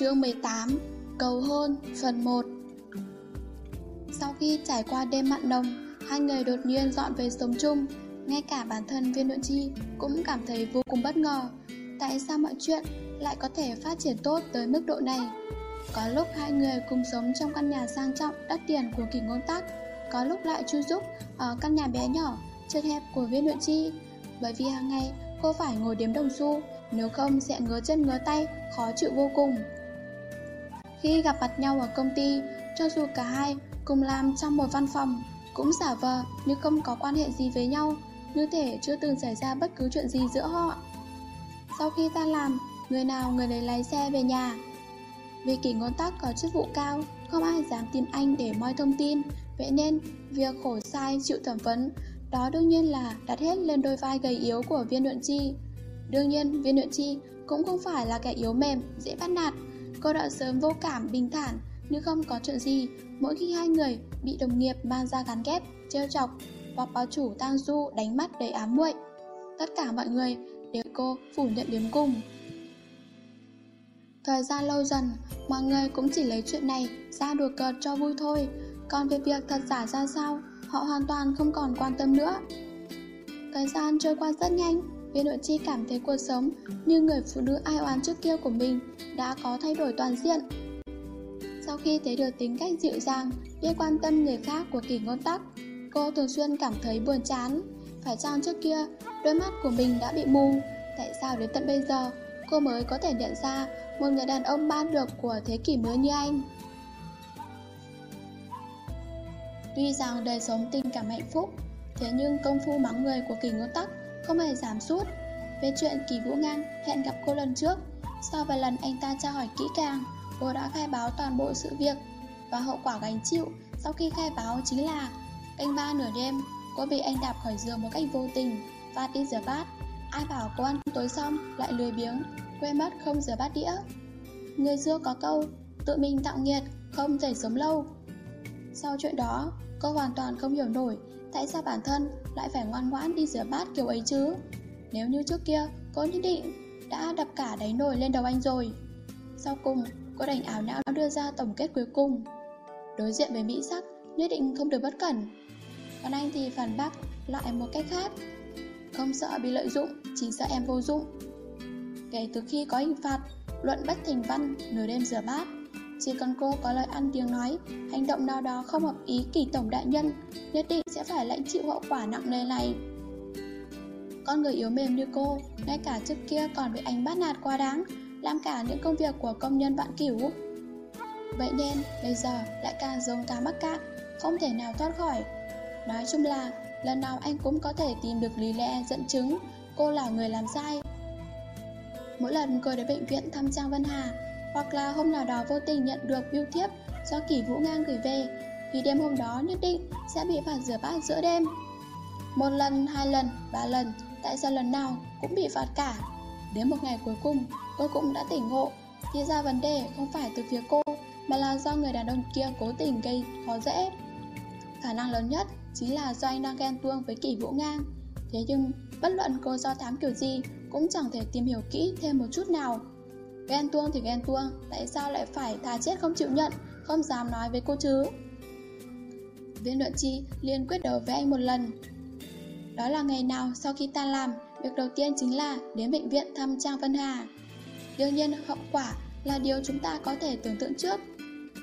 Chương 18 Cầu hôn phần 1 Sau khi trải qua đêm mặn nồng, hai người đột nhiên dọn về sống chung. Ngay cả bản thân viên nội chi cũng cảm thấy vô cùng bất ngờ. Tại sao mọi chuyện lại có thể phát triển tốt tới mức độ này? Có lúc hai người cùng sống trong căn nhà sang trọng đắt tiền của kỳ ngôn tắc, có lúc lại chu giúp ở căn nhà bé nhỏ, chật hẹp của viên nội chi. Bởi vì hàng ngày cô phải ngồi đếm đồng xu, nếu không sẽ ngứa chân ngứa tay, khó chịu vô cùng. Khi gặp mặt nhau ở công ty, cho dù cả hai cùng làm trong một văn phòng, cũng giả vờ như không có quan hệ gì với nhau, như thể chưa từng xảy ra bất cứ chuyện gì giữa họ. Sau khi ta làm, người nào người đấy lái xe về nhà. Vì kỷ ngôn tắc có chức vụ cao, không ai dám tìm anh để moi thông tin, vậy nên việc khổ sai chịu thẩm vấn, đó đương nhiên là đặt hết lên đôi vai gầy yếu của viên luận chi. Đương nhiên, viên luận chi cũng không phải là kẻ yếu mềm, dễ bắt nạt, Cô đã sớm vô cảm, bình thản, nhưng không có chuyện gì mỗi khi hai người bị đồng nghiệp mang ra gắn ghép, trêu chọc hoặc báo chủ tang du đánh mắt đầy ám muội. Tất cả mọi người đều cô phủ nhận đến cùng. Thời gian lâu dần, mọi người cũng chỉ lấy chuyện này ra đùa cợt cho vui thôi, còn về việc thật giả ra sao, họ hoàn toàn không còn quan tâm nữa. Thời gian trôi qua rất nhanh, Viên nội chi cảm thấy cuộc sống như người phụ nữ ai oán trước kia của mình đã có thay đổi toàn diện. Sau khi thấy được tính cách dịu dàng, biết quan tâm người khác của kỳ ngôn tắc, cô thường xuyên cảm thấy buồn chán. Phải chăng trước kia, đôi mắt của mình đã bị mù, tại sao đến tận bây giờ cô mới có thể nhận ra một người đàn ông ban được của thế kỷ mới như anh. Tuy rằng đời sống tình cảm hạnh phúc, thế nhưng công phu mắng người của kỳ ngôn tắc không hề giảm sút. Về chuyện Kỳ Vũ Ngang hẹn gặp cô lần trước, sau vài lần anh ta tra hỏi kỹ càng, cô đã khai báo toàn bộ sự việc và hậu quả gánh chịu sau khi khai báo chính là canh ba nửa đêm, cô bị anh đạp khỏi giường một cách vô tình và đi rửa bát. Ai bảo cô ăn tối xong lại lười biếng, quên mất không rửa bát đĩa. Người xưa có câu, tự mình tạo nghiệt, không thể sống lâu. Sau chuyện đó, cô hoàn toàn không hiểu nổi tại sao bản thân lại phải ngoan ngoãn đi rửa bát kiểu ấy chứ? Nếu như trước kia cô nhất định đã đập cả đáy nồi lên đầu anh rồi. Sau cùng cô đành ảo não đưa ra tổng kết cuối cùng. Đối diện với mỹ sắc nhất định không được bất cẩn. Còn anh thì phản bác lại một cách khác. Không sợ bị lợi dụng, chỉ sợ em vô dụng. Kể từ khi có hình phạt, luận bất thành văn, nửa đêm rửa bát chỉ cần cô có lời ăn tiếng nói, hành động nào đó không hợp ý kỳ tổng đại nhân, nhất định sẽ phải lãnh chịu hậu quả nặng nề này. Con người yếu mềm như cô, ngay cả trước kia còn bị anh bắt nạt quá đáng, làm cả những công việc của công nhân vạn cửu. Vậy nên, bây giờ lại càng giống cá mắc cạn, không thể nào thoát khỏi. Nói chung là, lần nào anh cũng có thể tìm được lý lẽ dẫn chứng cô là người làm sai. Mỗi lần cô đến bệnh viện thăm Trang Vân Hà, hoặc là hôm nào đó vô tình nhận được biêu thiếp do kỷ vũ ngang gửi về, thì đêm hôm đó nhất định sẽ bị phạt rửa bát giữa đêm. Một lần, hai lần, ba lần, tại sao lần nào cũng bị phạt cả? Đến một ngày cuối cùng, cô cũng đã tỉnh ngộ, thì ra vấn đề không phải từ phía cô, mà là do người đàn ông kia cố tình gây khó dễ. Khả năng lớn nhất chính là do anh đang ghen tuông với kỷ vũ ngang. Thế nhưng, bất luận cô do thám kiểu gì, cũng chẳng thể tìm hiểu kỹ thêm một chút nào Ghen tuông thì ghen tuông Tại sao lại phải thà chết không chịu nhận Không dám nói với cô chứ? Viên luận chi liên quyết đấu với anh một lần. Đó là ngày nào sau khi ta làm Việc đầu tiên chính là đến bệnh viện thăm Trang Vân Hà. Đương nhiên hậu quả là điều chúng ta có thể tưởng tượng trước.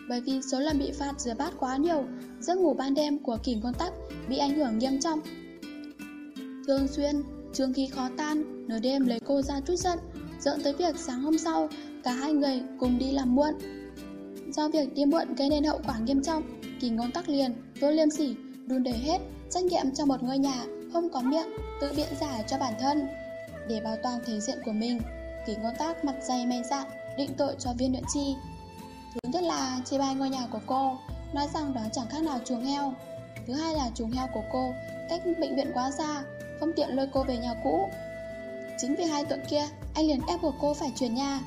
Bởi vì số lần bị phạt rửa bát quá nhiều Giấc ngủ ban đêm của kỷ con tắc bị ảnh hưởng nghiêm trọng. Thường xuyên, trường khí khó tan, nửa đêm lấy cô ra chút giận dẫn tới việc sáng hôm sau cả hai người cùng đi làm muộn. Do việc đi muộn gây nên hậu quả nghiêm trọng, kỳ ngôn tắc liền, vô liêm sỉ, đun đầy hết trách nhiệm cho một ngôi nhà không có miệng, tự biện giải cho bản thân. Để bảo toàn thể diện của mình, kỳ ngôn tác mặt dày mày dạn, định tội cho viên luyện chi. Thứ nhất là chê bai ngôi nhà của cô, nói rằng đó chẳng khác nào chuồng heo. Thứ hai là chuồng heo của cô, cách bệnh viện quá xa, không tiện lôi cô về nhà cũ. Chính vì hai tuần kia, anh liền ép buộc cô phải chuyển nhà.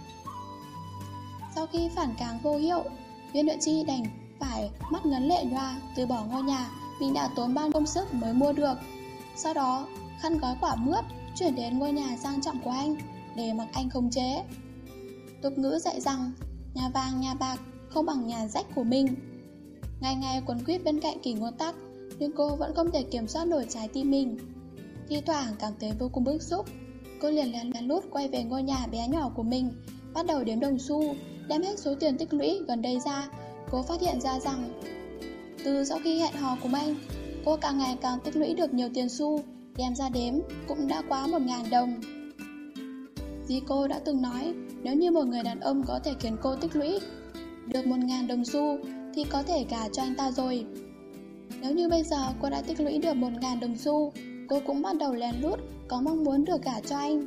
Sau khi phản kháng vô hiệu, viên nội chi đành phải mắt ngấn lệ nhòa từ bỏ ngôi nhà mình đã tốn bao công sức mới mua được. Sau đó, khăn gói quả mướp chuyển đến ngôi nhà sang trọng của anh để mặc anh khống chế. Tục ngữ dạy rằng, Nhà vàng nhà bạc không bằng nhà rách của mình Ngày ngày quấn quýt bên cạnh kỳ ngôn tắc Nhưng cô vẫn không thể kiểm soát nổi trái tim mình Thi thoảng cảm thấy vô cùng bức xúc Cô liền lén lút quay về ngôi nhà bé nhỏ của mình, Bắt đầu đếm đồng xu, Đem hết số tiền tích lũy gần đây ra. Cô phát hiện ra rằng, Từ sau khi hẹn hò cùng anh, Cô càng ngày càng tích lũy được nhiều tiền xu, Đem ra đếm cũng đã quá một ngàn đồng. Dì cô đã từng nói, Nếu như một người đàn ông có thể khiến cô tích lũy Được một ngàn đồng xu, Thì có thể gả cho anh ta rồi. Nếu như bây giờ cô đã tích lũy được một ngàn đồng xu Cô cũng bắt đầu lén lút Có mong muốn được gả cho anh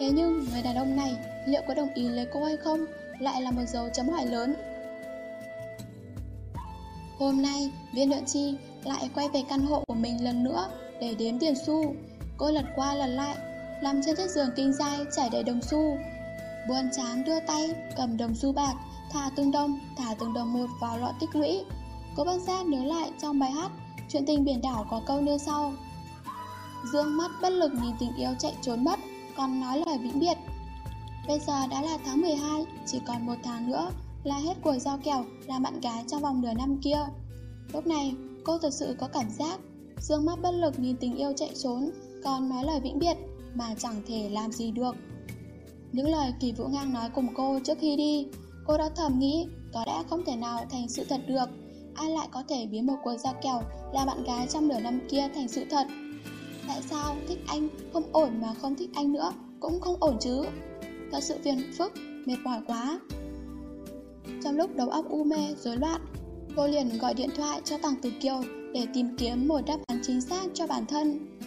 Thế nhưng người đàn ông này Liệu có đồng ý lấy cô hay không Lại là một dấu chấm hỏi lớn Hôm nay viên luyện chi lại quay về căn hộ của mình lần nữa để đếm tiền xu. Cô lật qua lật lại, nằm trên chiếc giường kinh dai chảy đầy đồng xu. Buồn chán đưa tay, cầm đồng xu bạc, thả từng đồng, thả từng đồng một vào lọ tích lũy. Cô bác giác nhớ lại trong bài hát, chuyện tình biển đảo có câu như sau. Dương mắt bất lực nhìn tình yêu chạy trốn mất, còn nói lời vĩnh biệt. Bây giờ đã là tháng 12, chỉ còn một tháng nữa là hết cuộc giao kèo làm bạn gái trong vòng nửa năm kia. Lúc này, cô thật sự có cảm giác Dương mắt bất lực nhìn tình yêu chạy trốn Còn nói lời vĩnh biệt Mà chẳng thể làm gì được Những lời Kỳ Vũ Ngang nói cùng cô trước khi đi Cô đã thầm nghĩ Có lẽ không thể nào thành sự thật được Ai lại có thể biến một cuộc giao kèo Là bạn gái trong nửa năm kia thành sự thật Tại sao thích anh không ổn mà không thích anh nữa Cũng không ổn chứ Thật sự phiền phức, mệt mỏi quá Trong lúc đầu óc u mê, rối loạn Cô liền gọi điện thoại cho Tăng Tử Kiều để tìm kiếm một đáp án chính xác cho bản thân.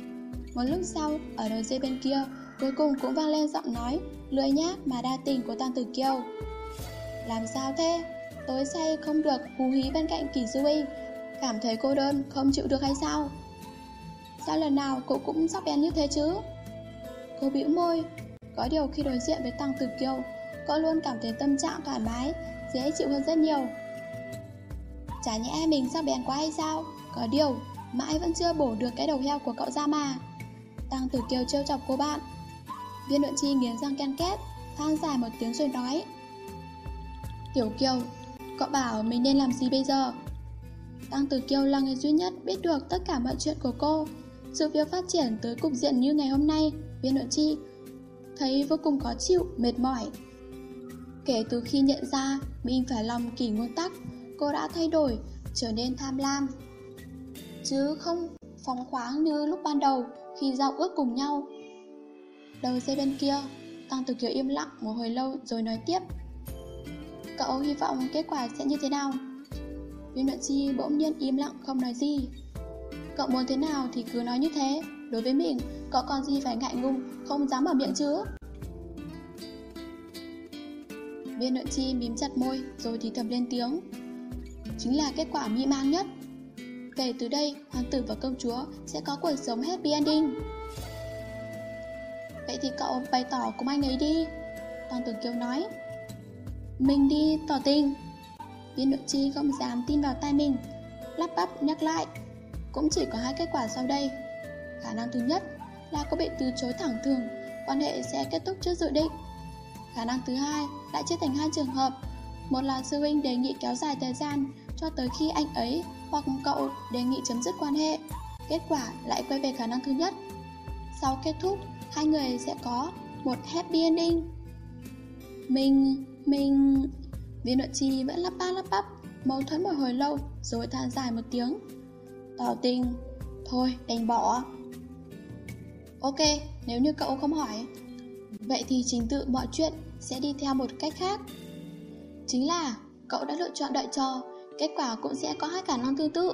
Một lúc sau, ở đầu dây bên kia, cuối cùng cũng vang lên giọng nói lười nhác mà đa tình của Tăng Tử Kiều. Làm sao thế? Tối say không được hú hí bên cạnh Kỳ Du cảm thấy cô đơn, không chịu được hay sao? Sao lần nào cô cũng sắp bén như thế chứ? Cô bĩu môi, có điều khi đối diện với Tăng Tử Kiều, cô luôn cảm thấy tâm trạng thoải mái, dễ chịu hơn rất nhiều. Chả nhẽ mình sắp bèn quá hay sao? Có điều Mãi vẫn chưa bổ được cái đầu heo của cậu ra mà. Tăng tử kiều trêu chọc cô bạn. Viên luận chi nghiến răng ken két Than dài một tiếng rồi nói. Tiểu kiều Cậu bảo mình nên làm gì bây giờ? Tăng tử kiều là người duy nhất biết được tất cả mọi chuyện của cô. Sự việc phát triển tới cục diện như ngày hôm nay Viên nội chi Thấy vô cùng khó chịu, mệt mỏi Kể từ khi nhận ra Mình phải lòng kỳ nguyên tắc cô đã thay đổi, trở nên tham lam. Chứ không phóng khoáng như lúc ban đầu khi giao ước cùng nhau. Đầu dây bên kia, Tăng Tử Kiều im lặng một hồi lâu rồi nói tiếp. Cậu hy vọng kết quả sẽ như thế nào? Viên nội chi bỗng nhiên im lặng không nói gì. Cậu muốn thế nào thì cứ nói như thế, đối với mình, cậu còn gì phải ngại ngùng, không dám mở miệng chứ. Viên nội chi mím chặt môi rồi thì thầm lên tiếng chính là kết quả mỹ mang nhất. Kể từ đây, hoàng tử và công chúa sẽ có cuộc sống happy ending. Vậy thì cậu bày tỏ cùng anh ấy đi. Tăng Tử Kiều nói. Mình đi tỏ tình. Viên nội chi không dám tin vào tay mình, lắp bắp nhắc lại. Cũng chỉ có hai kết quả sau đây. Khả năng thứ nhất là cô bị từ chối thẳng thường, quan hệ sẽ kết thúc trước dự định. Khả năng thứ hai lại chia thành hai trường hợp. Một là sư huynh đề nghị kéo dài thời gian cho tới khi anh ấy hoặc cậu đề nghị chấm dứt quan hệ. Kết quả lại quay về khả năng thứ nhất. Sau kết thúc, hai người sẽ có một happy ending. Mình, mình... Viên nội chi vẫn lắp ba lắp bắp, mâu thuẫn một hồi lâu rồi than dài một tiếng tào tinh, thôi đành bỏ. Ok, nếu như cậu không hỏi, vậy thì trình tự mọi chuyện sẽ đi theo một cách khác. Chính là cậu đã lựa chọn đợi chờ Kết quả cũng sẽ có hai khả năng tương tự.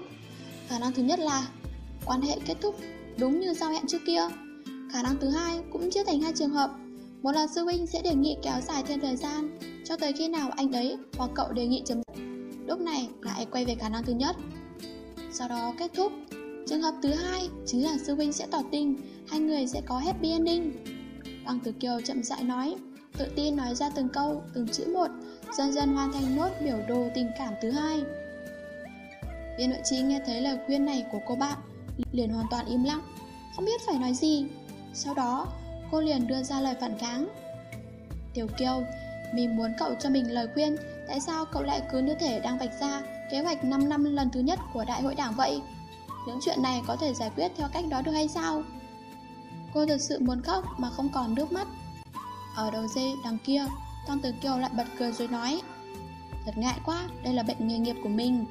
Khả năng thứ nhất là Quan hệ kết thúc đúng như giao hẹn trước kia. Khả năng thứ hai cũng chia thành hai trường hợp. Một là sư huynh sẽ đề nghị kéo dài thêm thời gian Cho tới khi nào anh ấy hoặc cậu đề nghị chấm dứt. Lúc này lại quay về khả năng thứ nhất. Sau đó kết thúc Trường hợp thứ hai chính là sư huynh sẽ tỏ tình Hai người sẽ có happy ending bằng Tử Kiều chậm rãi nói Tự tin nói ra từng câu, từng chữ một dần dần hoàn thành nốt biểu đồ tình cảm thứ hai. Viên nội trí nghe thấy lời khuyên này của cô bạn, liền hoàn toàn im lặng, không biết phải nói gì. Sau đó, cô liền đưa ra lời phản kháng. Tiểu Kiều, Mình muốn cậu cho mình lời khuyên Tại sao cậu lại cứ như thể đang vạch ra Kế hoạch 5 năm lần thứ nhất của đại hội đảng vậy? Những chuyện này có thể giải quyết theo cách đó được hay sao? Cô thật sự muốn khóc mà không còn nước mắt. Ở đầu dây đằng kia Tăng Tử Kiều lại bật cười rồi nói Thật ngại quá, đây là bệnh nghề nghiệp của mình.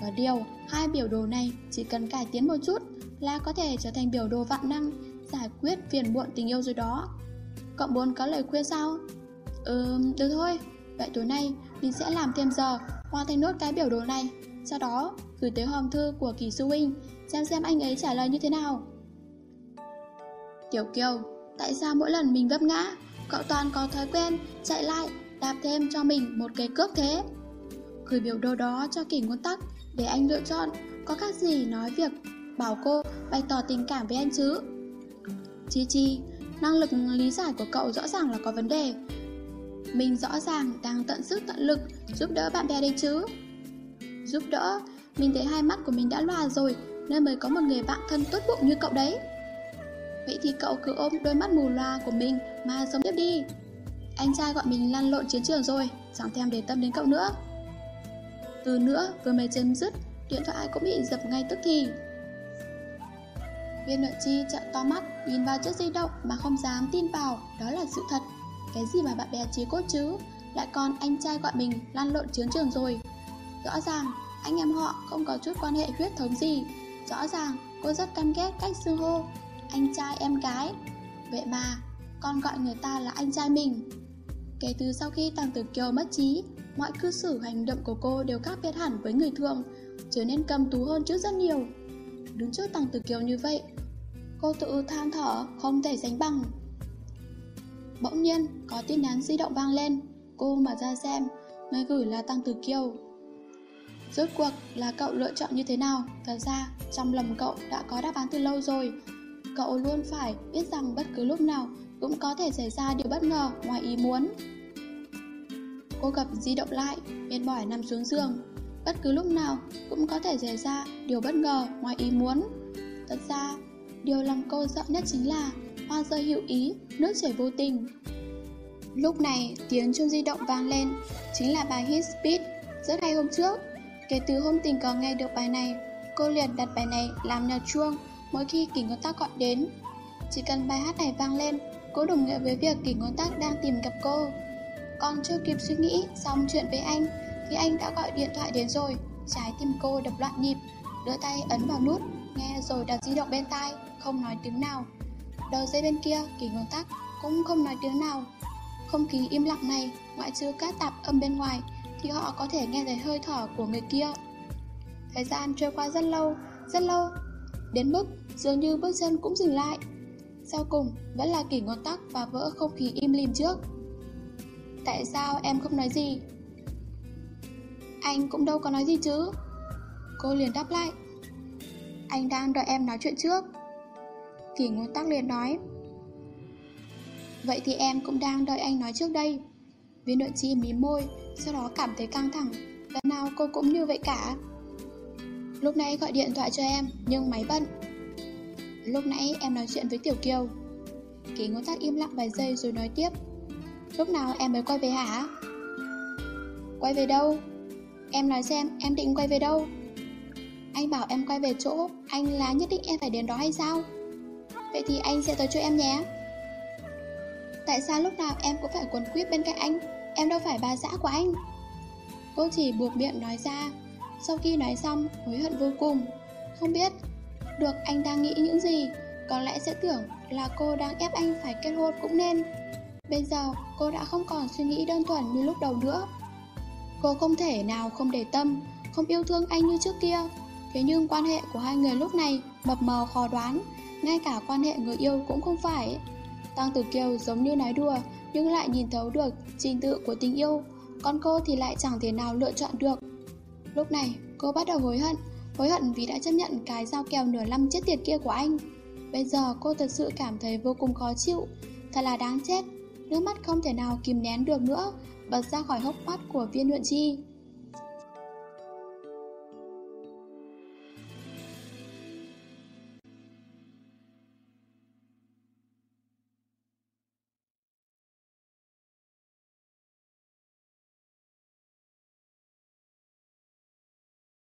Và điều, hai biểu đồ này chỉ cần cải tiến một chút Là có thể trở thành biểu đồ vạn năng Giải quyết phiền muộn tình yêu rồi đó. Cậu muốn có lời khuyên sao? Ừ, được thôi. Vậy tối nay mình sẽ làm thêm giờ. Hoàn thành nốt cái biểu đồ này. Sau đó, gửi tới hòm thư của Kỳ Sư Huynh, Xem xem anh ấy trả lời như thế nào. Tiểu Kiều, Tại sao mỗi lần mình vấp ngã, Cậu toàn có thói quen chạy lại, Đạp thêm cho mình một cái cước thế? Gửi biểu đồ đó cho Kỳ Ngôn Tắc Để anh lựa chọn, Có các gì nói việc, Bảo cô bày tỏ tình cảm với anh chứ? Chi Chi, Năng lực lý giải của cậu rõ ràng là có vấn đề mình rõ ràng đang tận sức, tận lực Giúp đỡ bạn bè đây chứ. Giúp đỡ? Mình thấy hai mắt của mình đã loà rồi, Nên mới có một người bạn thân tốt bụng như cậu đấy. Vậy thì cậu cứ ôm đôi mắt mù loa của mình Mà sống tiếp đi. Anh trai gọi mình lăn lộn chiến trường rồi, Chẳng thèm để tâm đến cậu nữa. Từ nữa, vừa mới chấm dứt, Điện thoại cũng bị dập ngay tức thì. Viên nội chi trợn to mắt, Nhìn vào chiếc di động mà không dám tin vào, Đó là sự thật. Cái gì mà bạn bè chí cốt chứ? Lại còn anh trai gọi mình lăn lộn chiến trường rồi. Rõ ràng, anh em họ không có chút quan hệ huyết thống gì. Rõ ràng, cô rất căm ghét cách xưng hô Anh trai em gái. Vậy mà, con gọi người ta là anh trai mình. Kể từ sau khi Tàng Tử Kiều mất trí, Mọi cư xử hành động của cô đều khác biệt hẳn với người thường, Trở nên cầm tú hơn trước rất nhiều. Đứng trước Tàng Tử Kiều như vậy, Cô tự than thở không thể sánh bằng. Bỗng nhiên, có tin nhắn di động vang lên. Cô mở ra xem, Người gửi là Tăng Tử Kiều Rốt cuộc là cậu lựa chọn như thế nào? Thật ra, trong lòng cậu đã có đáp án từ lâu rồi. Cậu luôn phải biết rằng bất cứ lúc nào Cũng có thể xảy ra điều bất ngờ ngoài ý muốn. Cô gặp di động lại, Mệt mỏi nằm xuống giường. Bất cứ lúc nào cũng có thể xảy ra điều bất ngờ ngoài ý muốn. Thật ra, Điều làm cô sợ nhất chính là Hoa rơi hữu ý, nước chảy vô tình. Lúc này tiếng chuông di động vang lên Chính là bài hit speed. Rất hay hôm trước Kể từ hôm tình cờ nghe được bài này Cô liền đặt bài này làm nhạc chuông Mỗi khi kỷ ngôn tác gọi đến. Chỉ cần bài hát này vang lên Cô đồng nghĩa với việc kỷ ngôn tác đang tìm gặp cô. Còn chưa kịp suy nghĩ Xong chuyện với anh Thì anh đã gọi điện thoại đến rồi Trái tim cô đập loạn nhịp. Đưa tay ấn vào nút Nghe rồi đặt di động bên tai Không nói tiếng nào. Đầu dây bên kia, kỳ ngôn tắc Cũng không nói tiếng nào. Không khí im lặng này, Ngoại trừ các tạp âm bên ngoài, Thì họ có thể nghe thấy hơi thở của người kia. Thời gian trôi qua rất lâu Rất lâu, Đến mức dường như bước chân cũng dừng lại. Sau cùng, vẫn là kỳ ngôn tắc Và vỡ không khí im lìm trước. Tại sao em không nói gì? Anh cũng đâu có nói gì chứ? Cô liền đáp lại. Anh đang đợi em nói chuyện trước. Kỳ ngôn tắc liền nói. Vậy thì em cũng đang đợi anh nói trước đây. Viên nội chi mí môi, Sau đó cảm thấy căng thẳng. Lần nào cô cũng như vậy cả. Lúc nãy gọi điện thoại cho em, Nhưng máy bận. Lúc nãy em nói chuyện với Tiểu Kiều. Kỳ ngôn tắc im lặng vài giây rồi nói tiếp. Lúc nào em mới quay về hả? Quay về đâu? Em nói xem, em định quay về đâu? Anh bảo em quay về chỗ, Anh là nhất định em phải đến đó hay sao? Vậy thì anh sẽ tới chỗ em nhé. Tại sao lúc nào em cũng phải quấn quýt bên cạnh anh? Em đâu phải bà xã của anh. Cô chỉ buộc miệng nói ra. Sau khi nói xong hối hận vô cùng. Không biết Được anh đang nghĩ những gì Có lẽ sẽ tưởng là cô đang ép anh phải kết hôn cũng nên. Bây giờ cô đã không còn suy nghĩ đơn thuần như lúc đầu nữa. Cô không thể nào không để tâm Không yêu thương anh như trước kia. Thế nhưng quan hệ của hai người lúc này mập mờ khó đoán, ngay cả quan hệ người yêu cũng không phải. Tăng Tử Kiều giống như nói đùa, nhưng lại nhìn thấu được trình tự của tình yêu, còn cô thì lại chẳng thể nào lựa chọn được. Lúc này, cô bắt đầu hối hận, hối hận vì đã chấp nhận cái dao kèo nửa năm chết tiệt kia của anh. Bây giờ cô thật sự cảm thấy vô cùng khó chịu, thật là đáng chết. Nước mắt không thể nào kìm nén được nữa, bật ra khỏi hốc mắt của viên luyện chi.